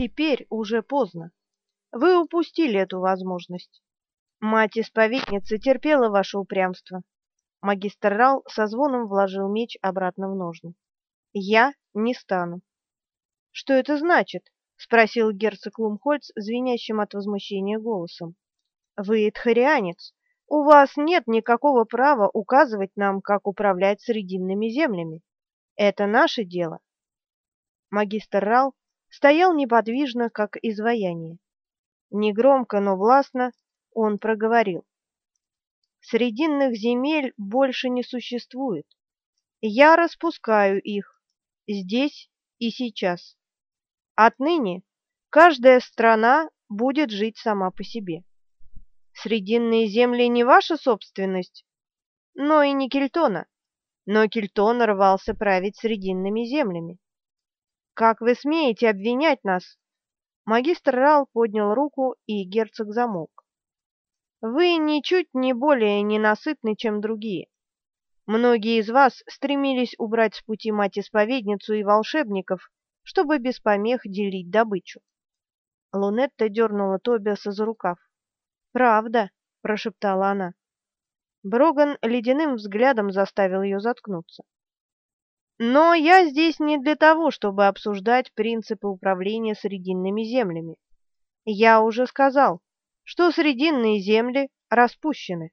теперь уже поздно. Вы упустили эту возможность. Мать-исповедница терпела ваше упрямство. Магистр Рал со звоном вложил меч обратно в ножны. Я не стану. Что это значит? спросил герцог Лумхольц звенящим от возмущения голосом. Вы этхарианец. У вас нет никакого права указывать нам, как управлять срединными землями. Это наше дело. Магистр Рал стоял неподвижно, как изваяние. Негромко, но властно он проговорил. Срединных земель больше не существует. Я распускаю их здесь и сейчас. Отныне каждая страна будет жить сама по себе. Срединные земли не ваша собственность, но и не Кельтона. Но Кельтон рвался править срединными землями. Как вы смеете обвинять нас? Магистр Рал поднял руку, и герцог замолк. Вы ничуть не более ненасытны, чем другие. Многие из вас стремились убрать с пути мать-исповедницу и волшебников, чтобы без помех делить добычу. Лунетта дернула Тобиаса за рукав. «Правда», — прошептала она. Броган ледяным взглядом заставил ее заткнуться. Но я здесь не для того, чтобы обсуждать принципы управления срединными землями. Я уже сказал, что срединные земли распущены.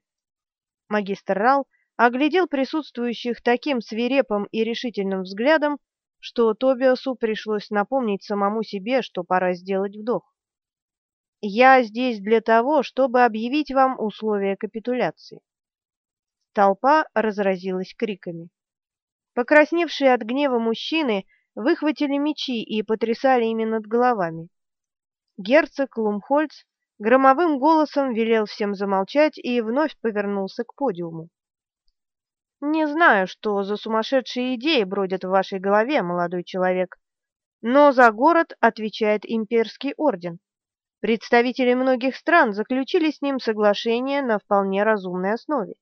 Магистр Рал оглядел присутствующих таким свирепым и решительным взглядом, что Тобиасу пришлось напомнить самому себе, что пора сделать вдох. «Я здесь для того, чтобы объявить вам условия капитуляции». Толпа разразилась криками. Покрасневшие от гнева мужчины выхватили мечи и потрясали ими над головами. Герцог Лумхольц громовым голосом велел всем замолчать и вновь повернулся к подиуму. «Не знаю, что за сумасшедшие идеи бродят в вашей голове, молодой человек, но за город отвечает имперский орден. Представители многих стран заключили с ним соглашение на вполне разумной основе.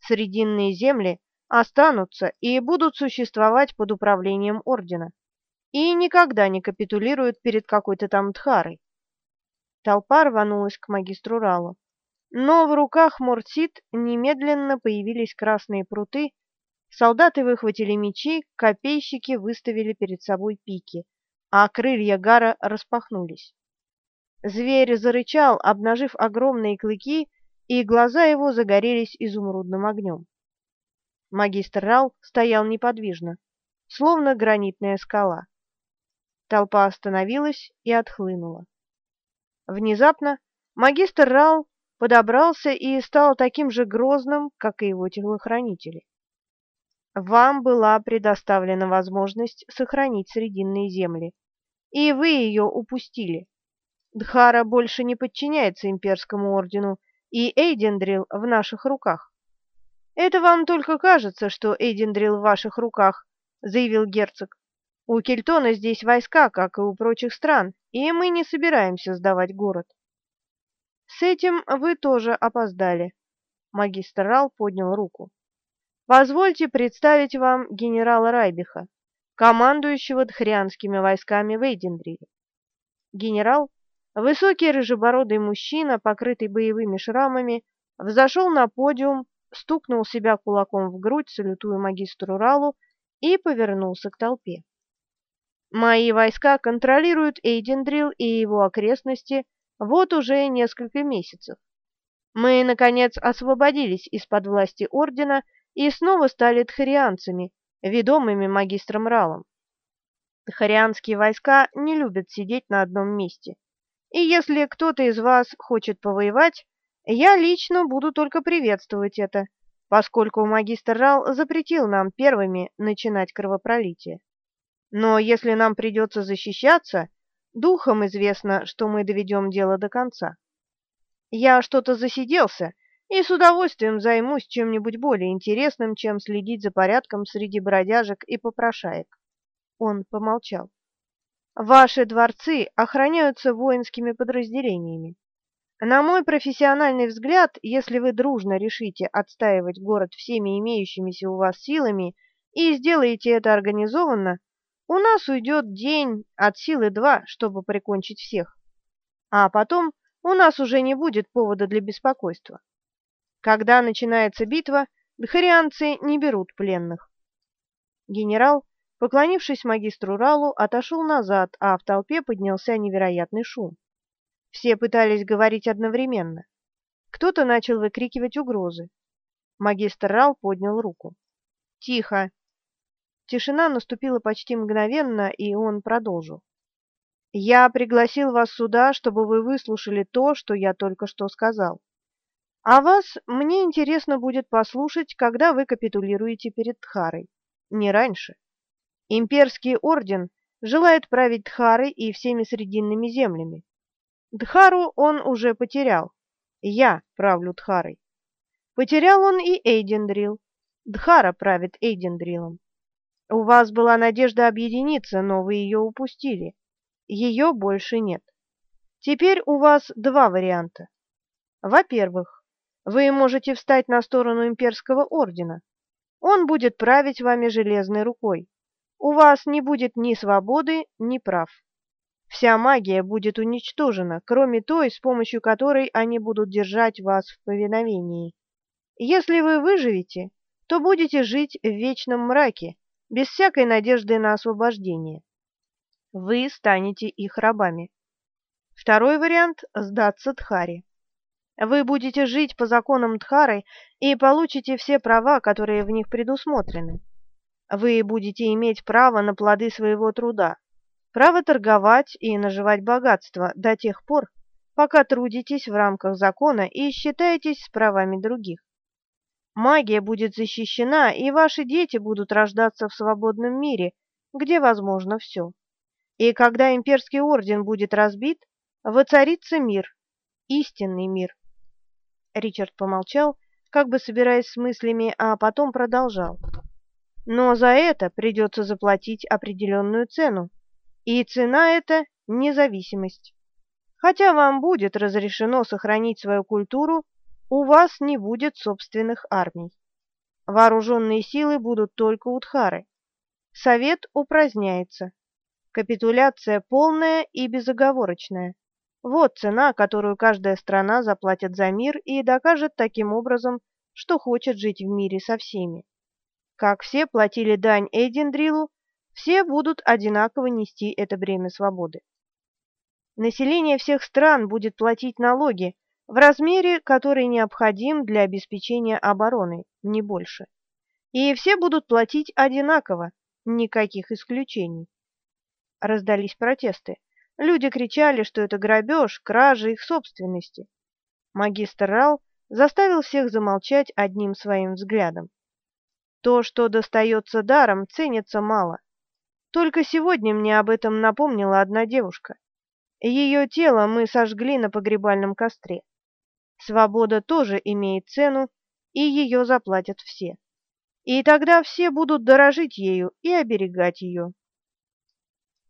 Срединные земли останутся и будут существовать под управлением ордена и никогда не капитулируют перед какой-то там Дхарой. Толпа рванулась к магистру Ралу. Но в руках Мортсит немедленно появились красные пруты, солдаты выхватили мечи, копейщики выставили перед собой пики, а крылья Гара распахнулись. Зверь зарычал, обнажив огромные клыки, и глаза его загорелись изумрудным огнем. Магистр Рал стоял неподвижно, словно гранитная скала. Толпа остановилась и отхлынула. Внезапно магистр Рал подобрался и стал таким же грозным, как и его телохранители. Вам была предоставлена возможность сохранить срединные земли, и вы ее упустили. Дхара больше не подчиняется имперскому ордену, и Эйдендрил в наших руках. Это вам только кажется, что Эйдендрил в ваших руках, заявил герцог. У Кельтона здесь войска, как и у прочих стран, и мы не собираемся сдавать город. С этим вы тоже опоздали. Магистр Рал поднял руку. Позвольте представить вам генерала Райбиха, командующего дхрианскими войсками в Эйдендриле. Генерал, высокий рыжебородый мужчина, покрытый боевыми шрамами, взошел на подиум стукнул себя кулаком в грудь, салютуя магистру Ралу, и повернулся к толпе. Мои войска контролируют Эйдендрил и его окрестности вот уже несколько месяцев. Мы, наконец, освободились из-под власти Ордена и снова стали тхарианцами, ведомыми магистром Ралом. Тхарианские войска не любят сидеть на одном месте. И если кто-то из вас хочет повоевать, я лично буду только приветствовать это, поскольку магистр Рал запретил нам первыми начинать кровопролитие. Но если нам придется защищаться, духом известно, что мы доведем дело до конца. Я что-то засиделся и с удовольствием займусь чем-нибудь более интересным, чем следить за порядком среди бродяжек и попрошаек. Он помолчал. Ваши дворцы охраняются воинскими подразделениями. На мой профессиональный взгляд, если вы дружно решите отстаивать город всеми имеющимися у вас силами и сделаете это организованно, У нас уйдет день от силы два, чтобы прикончить всех. А потом у нас уже не будет повода для беспокойства. Когда начинается битва, дхарианцы не берут пленных. Генерал, поклонившись магистру Ралу, отошел назад, а в толпе поднялся невероятный шум. Все пытались говорить одновременно. Кто-то начал выкрикивать угрозы. Магистр Рал поднял руку. «Тихо!» Тишина наступила почти мгновенно, и он продолжил. «Я пригласил вас сюда, чтобы вы выслушали то, что я только что сказал. А вас мне интересно будет послушать, когда вы капитулируете перед Тхарой. Не раньше. Имперский орден желает править Тхарой и всеми срединными землями. Дхару он уже потерял. Я правлю Дхарой. Потерял он и Эйдендрил. Дхара правит Эйдендрилом. У вас была надежда объединиться, но вы ее упустили. Ее больше нет. Теперь у вас два варианта. Во-первых, вы можете встать на сторону имперского ордена. Он будет править вами железной рукой. У вас не будет ни свободы, ни прав. Вся магия будет уничтожена, кроме той, с помощью которой они будут держать вас в повиновении. Если вы выживете, то будете жить в вечном мраке, без всякой надежды на освобождение. Вы станете их рабами. Второй вариант – сдаться Дхаре. Вы будете жить по законам Дхары и получите все права, которые в них предусмотрены. Вы будете иметь право на плоды своего труда, право торговать и наживать богатство до тех пор, пока трудитесь в рамках закона и считаетесь с правами других. Магия будет защищена, и ваши дети будут рождаться в свободном мире, где возможно все. И когда имперский орден будет разбит, воцарится мир, истинный мир. Ричард помолчал, как бы собираясь с мыслями, а потом продолжал. Но за это придется заплатить определенную цену. И цена эта – независимость. Хотя вам будет разрешено сохранить свою культуру, у вас не будет собственных армий. Вооруженные силы будут только у Дхары. Совет упраздняется. Капитуляция полная и безоговорочная. Вот цена, которую каждая страна заплатит за мир и докажет таким образом, что хочет жить в мире со всеми. Как все платили дань Эйдендрилу, все будут одинаково нести это бремя свободы. Население всех стран будет платить налоги в размере, который необходим для обеспечения обороны, не больше. И все будут платить одинаково, никаких исключений. Раздались протесты. Люди кричали, что это грабеж, кража их собственности. Магистр Рал заставил всех замолчать одним своим взглядом. То, что достается даром, ценится мало. Только сегодня мне об этом напомнила одна девушка. Ее тело мы сожгли на погребальном костре. Свобода тоже имеет цену, и ее заплатят все. И тогда все будут дорожить ею и оберегать ее.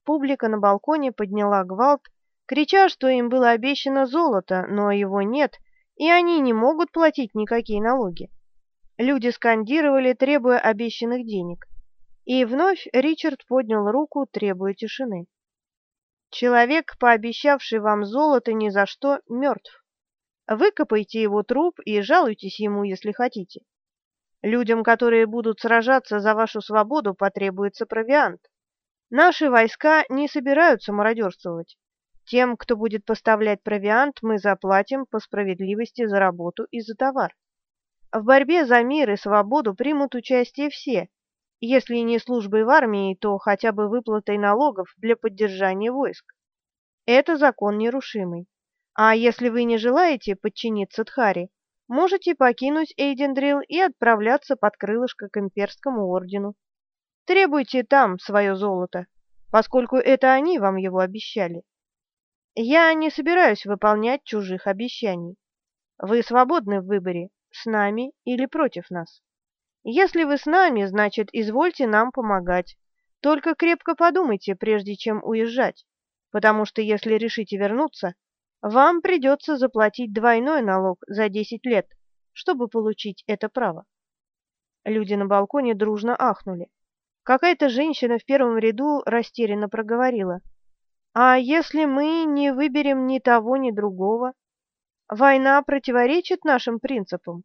Публика на балконе подняла гвалт, крича, что им было обещано золото, но его нет, и они не могут платить никакие налоги. Люди скандировали, требуя обещанных денег. И вновь Ричард поднял руку, требуя тишины. Человек, пообещавший вам золото ни за что, мертв. Выкопайте его труп и жалуйтесь ему, если хотите. Людям, которые будут сражаться за вашу свободу, потребуется провиант. Наши войска не собираются мародерствовать. Тем, кто будет поставлять провиант, мы заплатим по справедливости за работу и за товар. В борьбе за мир и свободу примут участие все, если не службой в армии, то хотя бы выплатой налогов для поддержания войск. Это закон нерушимый. А если вы не желаете подчиниться Тхари, можете покинуть Эйдендрил и отправляться под крылышко к имперскому ордену. Требуйте там свое золото, поскольку это они вам его обещали. Я не собираюсь выполнять чужих обещаний. Вы свободны в выборе, с нами или против нас. Если вы с нами, значит, извольте нам помогать. Только крепко подумайте, прежде чем уезжать, потому что если решите вернуться, вам придется заплатить двойной налог за 10 лет, чтобы получить это право. Люди на балконе дружно ахнули. Какая-то женщина в первом ряду растерянно проговорила. «А если мы не выберем ни того, ни другого? Война противоречит нашим принципам.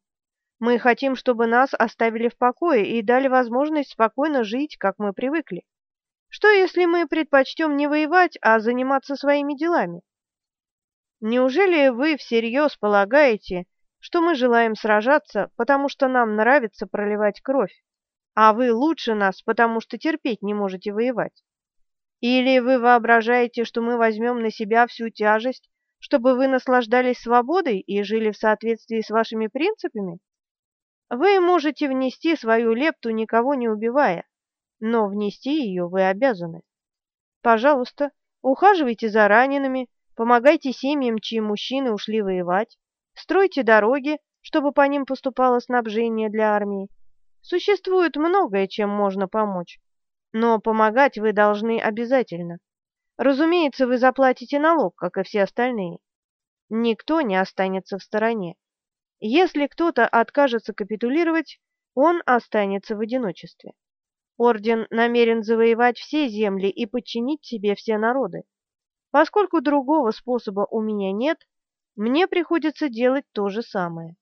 Мы хотим, чтобы нас оставили в покое и дали возможность спокойно жить, как мы привыкли. Что, если мы предпочтем не воевать, а заниматься своими делами? Неужели вы всерьез полагаете, что мы желаем сражаться, потому что нам нравится проливать кровь, а вы лучше нас, потому что терпеть не можете воевать? Или вы воображаете, что мы возьмем на себя всю тяжесть, чтобы вы наслаждались свободой и жили в соответствии с вашими принципами? Вы можете внести свою лепту, никого не убивая, но внести ее вы обязаны. Пожалуйста, ухаживайте за ранеными, помогайте семьям, чьи мужчины ушли воевать, стройте дороги, чтобы по ним поступало снабжение для армии. Существует многое, чем можно помочь, но помогать вы должны обязательно. Разумеется, вы заплатите налог, как и все остальные. Никто не останется в стороне. Если кто-то откажется капитулировать, он останется в одиночестве. Орден намерен завоевать все земли и подчинить себе все народы. Поскольку другого способа у меня нет, мне приходится делать то же самое.